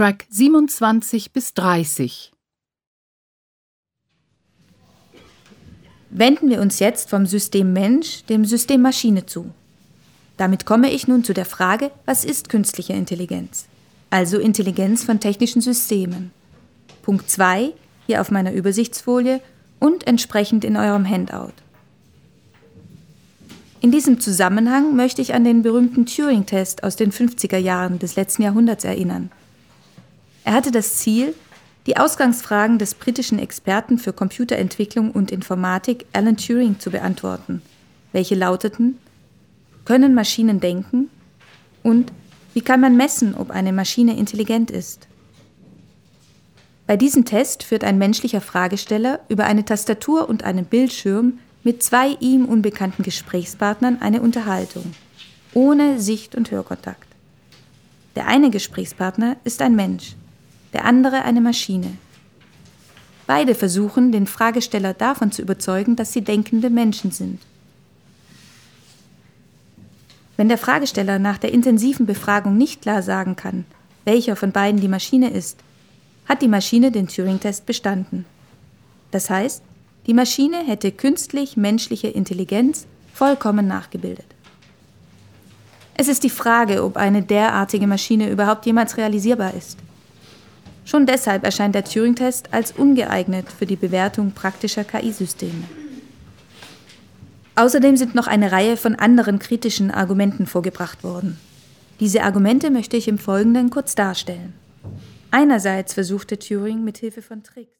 Track 27 bis 30. Wenden wir uns jetzt vom System Mensch dem System Maschine zu. Damit komme ich nun zu der Frage, was ist künstliche Intelligenz? Also Intelligenz von technischen Systemen. Punkt 2, hier auf meiner Übersichtsfolie und entsprechend in eurem Handout. In diesem Zusammenhang möchte ich an den berühmten Turing-Test aus den 50er Jahren des letzten Jahrhunderts erinnern. Er hatte das Ziel, die Ausgangsfragen des britischen Experten für Computerentwicklung und Informatik Alan Turing zu beantworten, welche lauteten Können Maschinen denken? und Wie kann man messen, ob eine Maschine intelligent ist? Bei diesem Test führt ein menschlicher Fragesteller über eine Tastatur und einen Bildschirm mit zwei ihm unbekannten Gesprächspartnern eine Unterhaltung, ohne Sicht- und Hörkontakt. Der eine Gesprächspartner ist ein Mensch, der andere eine Maschine. Beide versuchen, den Fragesteller davon zu überzeugen, dass sie denkende Menschen sind. Wenn der Fragesteller nach der intensiven Befragung nicht klar sagen kann, welcher von beiden die Maschine ist, hat die Maschine den Turing-Test bestanden. Das heißt, die Maschine hätte künstlich menschliche Intelligenz vollkommen nachgebildet. Es ist die Frage, ob eine derartige Maschine überhaupt jemals realisierbar ist. Schon deshalb erscheint der Turing-Test als ungeeignet für die Bewertung praktischer KI-Systeme. Außerdem sind noch eine Reihe von anderen kritischen Argumenten vorgebracht worden. Diese Argumente möchte ich im Folgenden kurz darstellen. Einerseits versuchte Turing mit Hilfe von Tricks